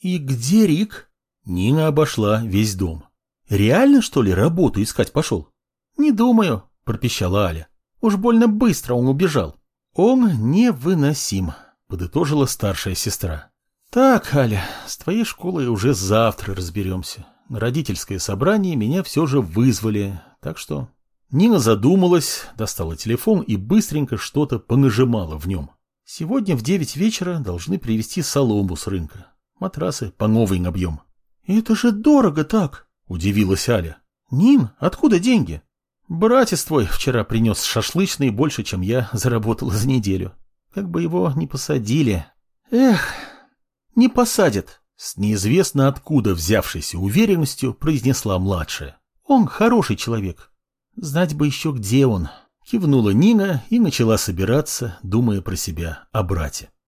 И где Рик? Нина обошла весь дом. Реально, что ли, работу искать пошел? Не думаю, пропищала Аля. Уж больно быстро он убежал. Он невыносим, подытожила старшая сестра. Так, Аля, с твоей школой уже завтра разберемся. На родительское собрание меня все же вызвали, так что... Нина задумалась, достала телефон и быстренько что-то понажимала в нем. Сегодня в девять вечера должны привезти солому с рынка. Матрасы по новой набьем. «Это же дорого так!» – удивилась Аля. «Нин, откуда деньги?» «Братец твой вчера принес шашлычный больше, чем я заработала за неделю. Как бы его не посадили. Эх, не посадят!» С неизвестно откуда взявшейся уверенностью произнесла младшая. «Он хороший человек. Знать бы еще, где он». Кивнула Нина и начала собираться, думая про себя о брате.